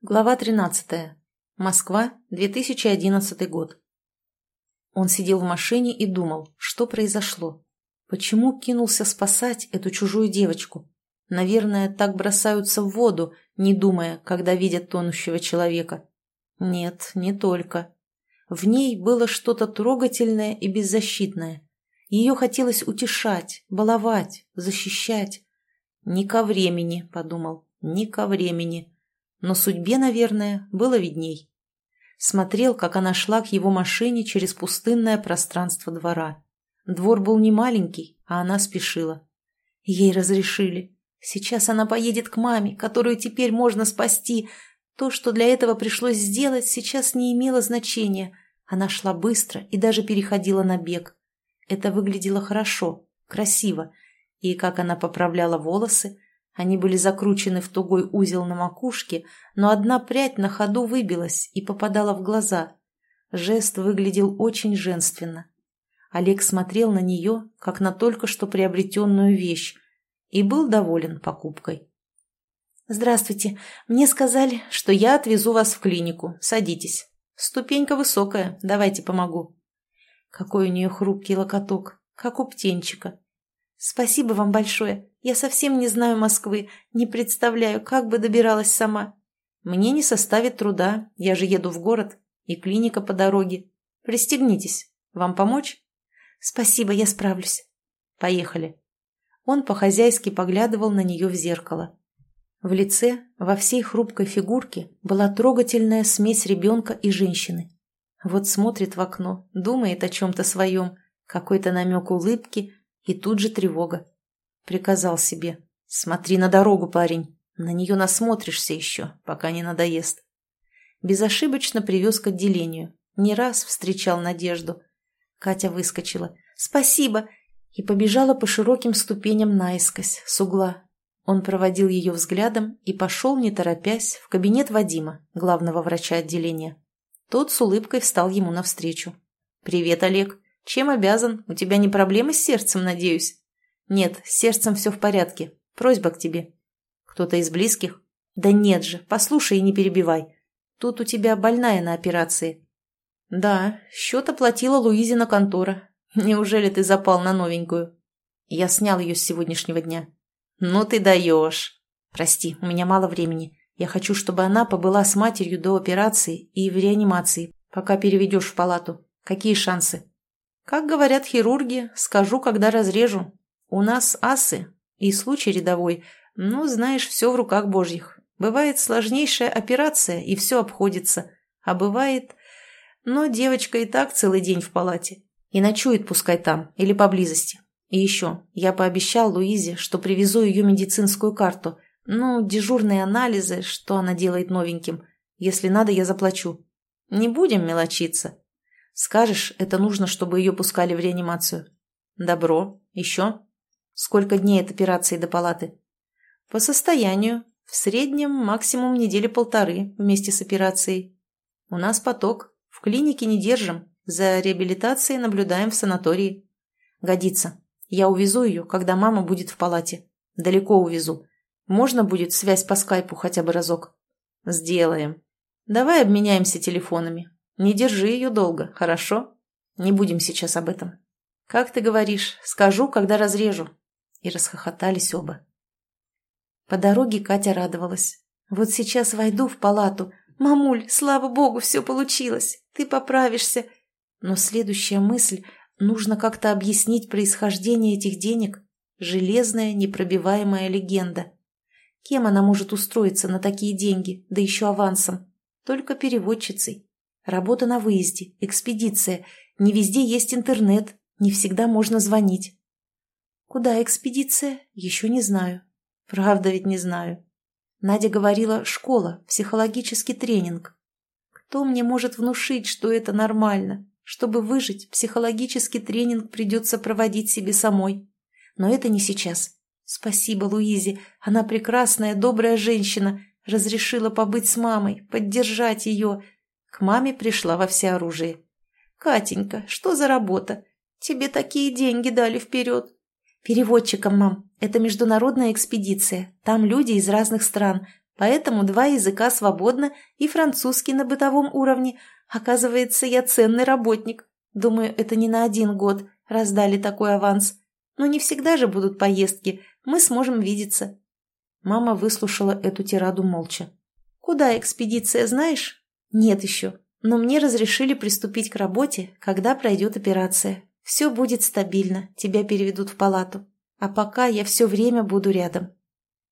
Глава 13. Москва, 2011 год. Он сидел в машине и думал, что произошло. Почему кинулся спасать эту чужую девочку? Наверное, так бросаются в воду, не думая, когда видят тонущего человека. Нет, не только. В ней было что-то трогательное и беззащитное. Ее хотелось утешать, баловать, защищать. «Не ко времени», — подумал, — «не ко времени» но судьбе, наверное, было видней. Смотрел, как она шла к его машине через пустынное пространство двора. Двор был не маленький, а она спешила. Ей разрешили. Сейчас она поедет к маме, которую теперь можно спасти. То, что для этого пришлось сделать, сейчас не имело значения. Она шла быстро и даже переходила на бег. Это выглядело хорошо, красиво. И как она поправляла волосы, они были закручены в тугой узел на макушке, но одна прядь на ходу выбилась и попадала в глаза. Жест выглядел очень женственно. Олег смотрел на нее, как на только что приобретенную вещь, и был доволен покупкой. «Здравствуйте. Мне сказали, что я отвезу вас в клинику. Садитесь. Ступенька высокая. Давайте помогу». Какой у нее хрупкий локоток, как у птенчика. «Спасибо вам большое. Я совсем не знаю Москвы, не представляю, как бы добиралась сама. Мне не составит труда, я же еду в город, и клиника по дороге. Пристегнитесь. Вам помочь?» «Спасибо, я справлюсь». «Поехали». Он по-хозяйски поглядывал на нее в зеркало. В лице, во всей хрупкой фигурке, была трогательная смесь ребенка и женщины. Вот смотрит в окно, думает о чем-то своем, какой-то намек улыбки – и тут же тревога. Приказал себе. «Смотри на дорогу, парень. На нее насмотришься еще, пока не надоест». Безошибочно привез к отделению. Не раз встречал Надежду. Катя выскочила. «Спасибо!» и побежала по широким ступеням наискось, с угла. Он проводил ее взглядом и пошел, не торопясь, в кабинет Вадима, главного врача отделения. Тот с улыбкой встал ему навстречу. «Привет, Олег. Чем обязан? У тебя не проблемы с сердцем, надеюсь? Нет, с сердцем все в порядке. Просьба к тебе. Кто-то из близких? Да нет же, послушай и не перебивай. Тут у тебя больная на операции. Да, счет оплатила Луизина контора. Неужели ты запал на новенькую? Я снял ее с сегодняшнего дня. Ну ты даешь. Прости, у меня мало времени. Я хочу, чтобы она побыла с матерью до операции и в реанимации, пока переведешь в палату. Какие шансы? Как говорят хирурги, скажу, когда разрежу. У нас асы, и случай рядовой. Ну, знаешь, все в руках божьих. Бывает сложнейшая операция, и все обходится. А бывает... Но девочка и так целый день в палате. И ночует пускай там, или поблизости. И еще, я пообещал Луизе, что привезу ее медицинскую карту. Ну, дежурные анализы, что она делает новеньким. Если надо, я заплачу. Не будем мелочиться. Скажешь, это нужно, чтобы ее пускали в реанимацию. Добро. Еще? Сколько дней от операции до палаты? По состоянию. В среднем максимум недели полторы вместе с операцией. У нас поток. В клинике не держим. За реабилитацией наблюдаем в санатории. Годится. Я увезу ее, когда мама будет в палате. Далеко увезу. Можно будет связь по скайпу хотя бы разок? Сделаем. Давай обменяемся телефонами. Не держи ее долго, хорошо? Не будем сейчас об этом. Как ты говоришь, скажу, когда разрежу. И расхохотались оба. По дороге Катя радовалась. Вот сейчас войду в палату. Мамуль, слава богу, все получилось. Ты поправишься. Но следующая мысль – нужно как-то объяснить происхождение этих денег. Железная, непробиваемая легенда. Кем она может устроиться на такие деньги, да еще авансом? Только переводчицей. Работа на выезде, экспедиция. Не везде есть интернет, не всегда можно звонить. Куда экспедиция? Еще не знаю. Правда ведь не знаю. Надя говорила «школа», «психологический тренинг». Кто мне может внушить, что это нормально? Чтобы выжить, психологический тренинг придется проводить себе самой. Но это не сейчас. Спасибо Луизе, она прекрасная, добрая женщина, разрешила побыть с мамой, поддержать ее, к маме пришла во всеоружии. «Катенька, что за работа? Тебе такие деньги дали вперед». «Переводчиком, мам. Это международная экспедиция. Там люди из разных стран. Поэтому два языка свободно и французский на бытовом уровне. Оказывается, я ценный работник. Думаю, это не на один год раздали такой аванс. Но не всегда же будут поездки. Мы сможем видеться. Мама выслушала эту тираду молча. «Куда экспедиция, знаешь?» «Нет еще. Но мне разрешили приступить к работе, когда пройдет операция. Все будет стабильно, тебя переведут в палату. А пока я все время буду рядом».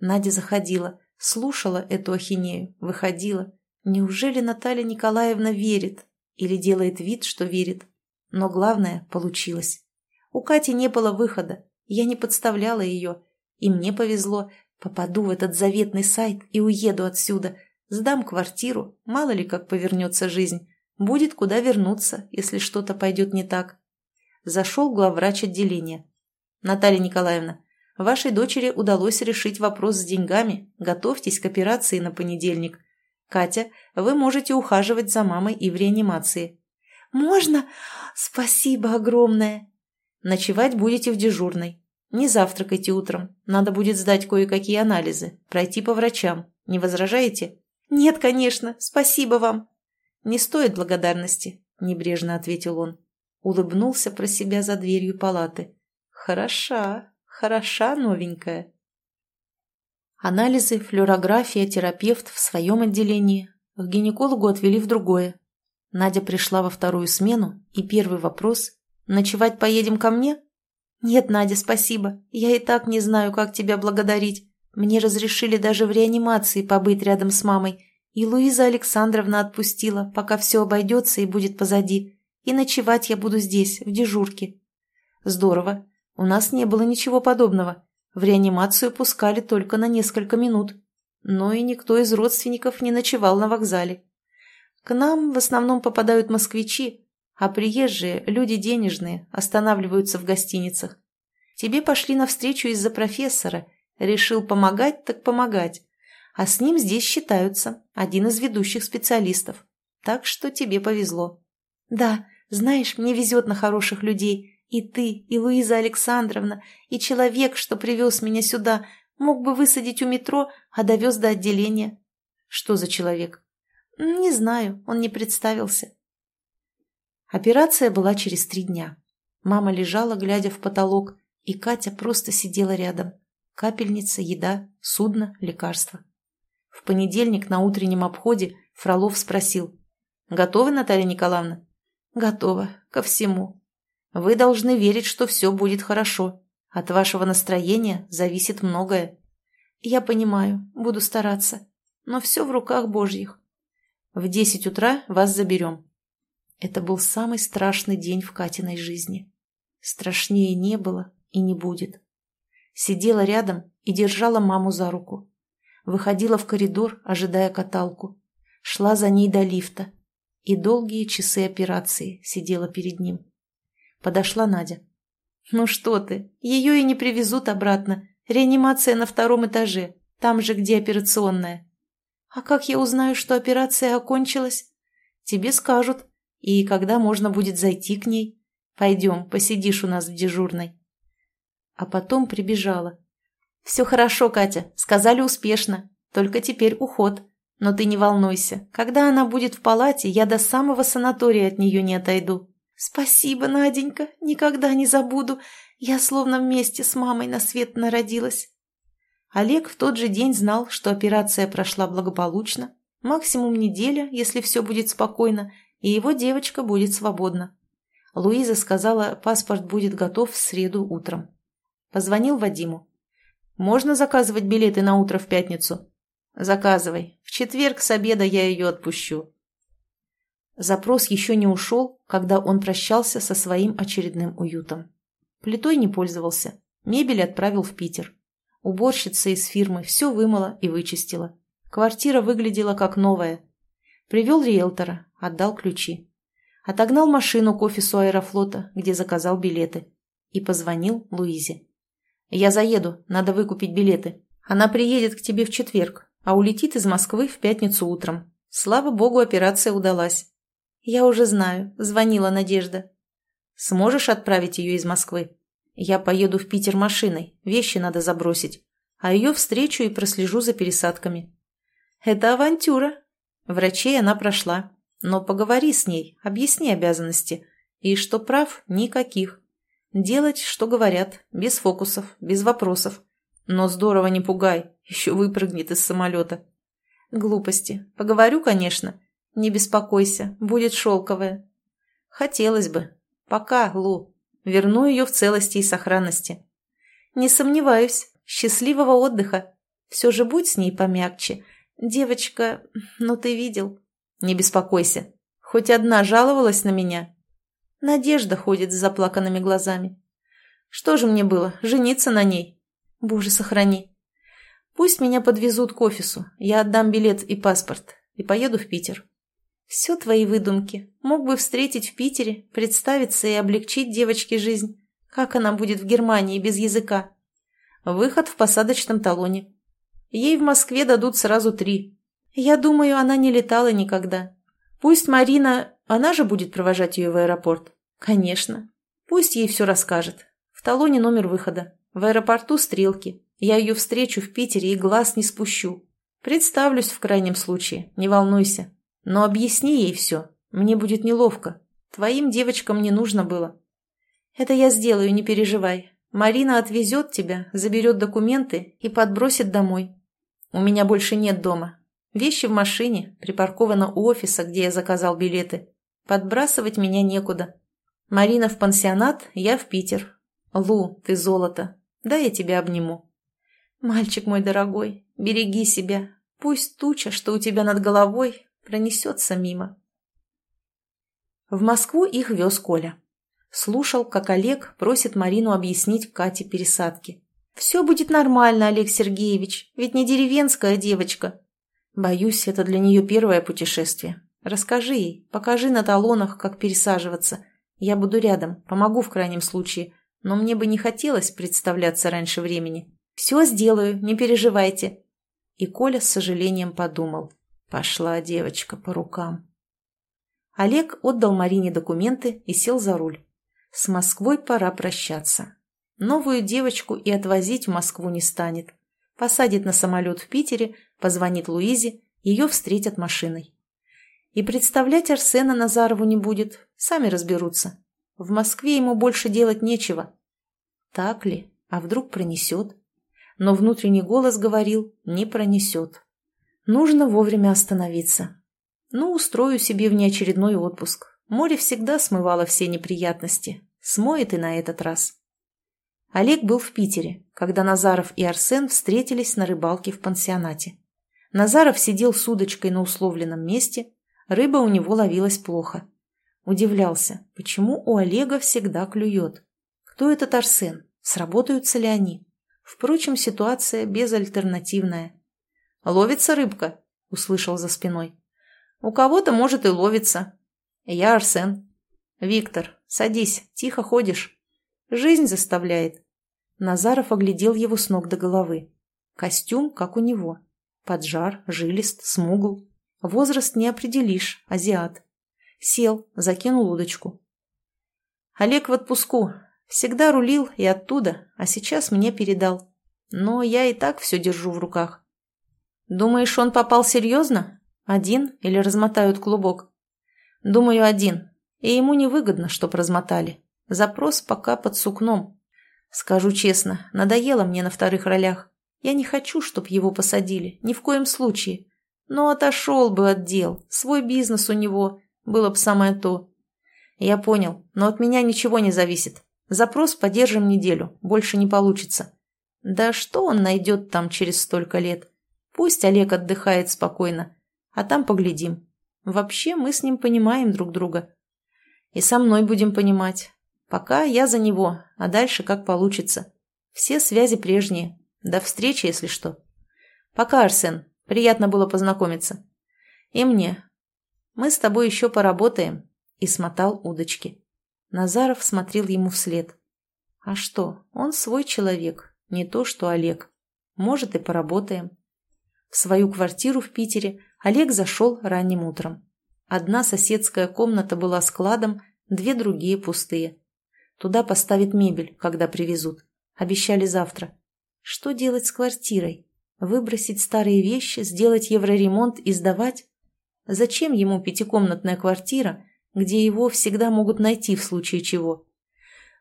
Надя заходила, слушала эту ахинею, выходила. Неужели Наталья Николаевна верит? Или делает вид, что верит? Но главное, получилось. У Кати не было выхода, я не подставляла ее. И мне повезло, попаду в этот заветный сайт и уеду отсюда. Сдам квартиру, мало ли как повернется жизнь. Будет куда вернуться, если что-то пойдет не так. Зашел главврач отделения. Наталья Николаевна, вашей дочери удалось решить вопрос с деньгами. Готовьтесь к операции на понедельник. Катя, вы можете ухаживать за мамой и в реанимации. «Можно? Спасибо огромное!» Ночевать будете в дежурной. Не завтракайте утром. Надо будет сдать кое-какие анализы, пройти по врачам. Не возражаете? Нет, конечно. Спасибо вам. Не стоит благодарности, небрежно ответил он. Улыбнулся про себя за дверью палаты. Хороша, хороша новенькая. Анализы, флюорография, терапевт в своем отделении. К гинекологу отвели в другое. Надя пришла во вторую смену, и первый вопрос Ночевать поедем ко мне? Нет, Надя, спасибо. Я и так не знаю, как тебя благодарить. Мне разрешили даже в реанимации побыть рядом с мамой. И Луиза Александровна отпустила, пока все обойдется и будет позади. И ночевать я буду здесь, в дежурке. Здорово. У нас не было ничего подобного. В реанимацию пускали только на несколько минут. Но и никто из родственников не ночевал на вокзале. К нам в основном попадают москвичи, а приезжие, люди денежные, останавливаются в гостиницах. Тебе пошли навстречу из-за профессора. Решил помогать, так помогать. А с ним здесь считаются, один из ведущих специалистов. Так что тебе повезло. Да, знаешь, мне везет на хороших людей. И ты, и Луиза Александровна, и человек, что привез меня сюда, мог бы высадить у метро, а довез до отделения. Что за человек? Не знаю, он не представился. Операция была через три дня. Мама лежала, глядя в потолок, и Катя просто сидела рядом. Капельница, еда, судно, лекарства. В понедельник на утреннем обходе Фролов спросил. «Готовы, Наталья Николаевна?» «Готова. Ко всему. Вы должны верить, что все будет хорошо. От вашего настроения зависит многое. Я понимаю, буду стараться. Но все в руках Божьих. В десять утра вас заберем. Это был самый страшный день в Катиной жизни. Страшнее не было и не будет. Сидела рядом и держала маму за руку. Выходила в коридор, ожидая каталку. Шла за ней до лифта. И долгие часы операции сидела перед ним. Подошла Надя. «Ну что ты, ее и не привезут обратно. Реанимация на втором этаже, там же, где операционная». «А как я узнаю, что операция окончилась?» «Тебе скажут, и когда можно будет зайти к ней? Пойдем, посидишь у нас в дежурной. А потом прибежала. Все хорошо, Катя, сказали успешно. Только теперь уход. Но ты не волнуйся. Когда она будет в палате, я до самого санатория от нее не отойду. Спасибо, Наденька, никогда не забуду. Я словно вместе с мамой на свет народилась. Олег в тот же день знал, что операция прошла благополучно. Максимум неделя, если все будет спокойно, и его девочка будет свободна. Луиза сказала, паспорт будет готов в среду утром. Позвонил Вадиму. «Можно заказывать билеты на утро в пятницу?» «Заказывай. В четверг с обеда я ее отпущу». Запрос еще не ушел, когда он прощался со своим очередным уютом. Плитой не пользовался, мебель отправил в Питер. Уборщица из фирмы все вымыла и вычистила. Квартира выглядела как новая. Привел риэлтора, отдал ключи. Отогнал машину к офису аэрофлота, где заказал билеты. И позвонил Луизе. «Я заеду, надо выкупить билеты. Она приедет к тебе в четверг, а улетит из Москвы в пятницу утром. Слава богу, операция удалась». «Я уже знаю», — звонила Надежда. «Сможешь отправить ее из Москвы? Я поеду в Питер машиной, вещи надо забросить, а ее встречу и прослежу за пересадками». Это авантюра. Врачей она прошла. Но поговори с ней, объясни обязанности. И что прав, никаких. Делать, что говорят, без фокусов, без вопросов. Но здорово не пугай, еще выпрыгнет из самолета. Глупости. Поговорю, конечно. Не беспокойся, будет шелковая. Хотелось бы. Пока, Лу. Верну ее в целости и сохранности. Не сомневаюсь. Счастливого отдыха. Все же будь с ней помягче. Девочка, ну ты видел. Не беспокойся. Хоть одна жаловалась на меня. Надежда ходит с заплаканными глазами. Что же мне было, жениться на ней? Боже, сохрани. Пусть меня подвезут к офису. Я отдам билет и паспорт. И поеду в Питер. Все твои выдумки. Мог бы встретить в Питере, представиться и облегчить девочке жизнь. Как она будет в Германии без языка? Выход в посадочном талоне. Ей в Москве дадут сразу три. Я думаю, она не летала никогда. Пусть Марина... Она же будет провожать ее в аэропорт. Конечно. Пусть ей все расскажет. В талоне номер выхода. В аэропорту стрелки. Я ее встречу в Питере и глаз не спущу. Представлюсь в крайнем случае, не волнуйся. Но объясни ей все. Мне будет неловко. Твоим девочкам не нужно было. Это я сделаю, не переживай. Марина отвезет тебя, заберет документы и подбросит домой. У меня больше нет дома. Вещи в машине, припаркована у офиса, где я заказал билеты. Подбрасывать меня некуда. Марина в пансионат, я в Питер. Лу, ты золото. Да я тебя обниму. Мальчик мой дорогой, береги себя. Пусть туча, что у тебя над головой, пронесется мимо. В Москву их вез Коля. Слушал, как Олег просит Марину объяснить Кате пересадки. «Все будет нормально, Олег Сергеевич, ведь не деревенская девочка». «Боюсь, это для нее первое путешествие. Расскажи ей, покажи на талонах, как пересаживаться. Я буду рядом, помогу в крайнем случае, но мне бы не хотелось представляться раньше времени. Все сделаю, не переживайте». И Коля с сожалением подумал. Пошла девочка по рукам. Олег отдал Марине документы и сел за руль. С Москвой пора прощаться. Новую девочку и отвозить в Москву не станет. Посадит на самолет в Питере, позвонит Луизе, ее встретят машиной. И представлять Арсена Назарову не будет, сами разберутся. В Москве ему больше делать нечего. Так ли? А вдруг пронесет? Но внутренний голос говорил, не пронесет. Нужно вовремя остановиться. Ну, устрою себе внеочередной отпуск. Море всегда смывало все неприятности. Смоет и на этот раз. Олег был в Питере, когда Назаров и Арсен встретились на рыбалке в пансионате. Назаров сидел с удочкой на условленном месте, рыба у него ловилась плохо. Удивлялся, почему у Олега всегда клюет. Кто этот Арсен? Сработаются ли они? Впрочем, ситуация безальтернативная. «Ловится рыбка?» — услышал за спиной. «У кого-то, может, и ловится. Я Арсен. Виктор, садись, тихо ходишь. Жизнь заставляет». Назаров оглядел его с ног до головы. Костюм, как у него. Поджар, жилист, смугл. Возраст не определишь, азиат. Сел, закинул удочку. Олег в отпуску. Всегда рулил и оттуда, а сейчас мне передал. Но я и так все держу в руках. «Думаешь, он попал серьезно? Один или размотают клубок?» «Думаю, один. И ему невыгодно, чтоб размотали. Запрос пока под сукном. Скажу честно, надоело мне на вторых ролях. Я не хочу, чтоб его посадили, ни в коем случае. Но отошел бы от дел, свой бизнес у него, было бы самое то. Я понял, но от меня ничего не зависит. Запрос подержим неделю, больше не получится. Да что он найдет там через столько лет? Пусть Олег отдыхает спокойно, а там поглядим. Вообще мы с ним понимаем друг друга. И со мной будем понимать. Пока я за него, а дальше как получится. Все связи прежние. До встречи, если что. Пока, Арсен. Приятно было познакомиться. И мне. Мы с тобой еще поработаем. И смотал удочки. Назаров смотрел ему вслед. А что, он свой человек, не то что Олег. Может, и поработаем. В свою квартиру в Питере Олег зашел ранним утром. Одна соседская комната была складом, две другие пустые. Туда поставят мебель, когда привезут. Обещали завтра. Что делать с квартирой? Выбросить старые вещи, сделать евроремонт и сдавать? Зачем ему пятикомнатная квартира, где его всегда могут найти в случае чего?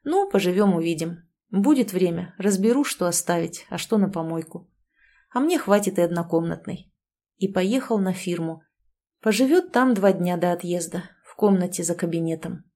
Ну, поживем-увидим. Будет время, разберу, что оставить, а что на помойку. А мне хватит и однокомнатной. И поехал на фирму. Поживет там два дня до отъезда, в комнате за кабинетом.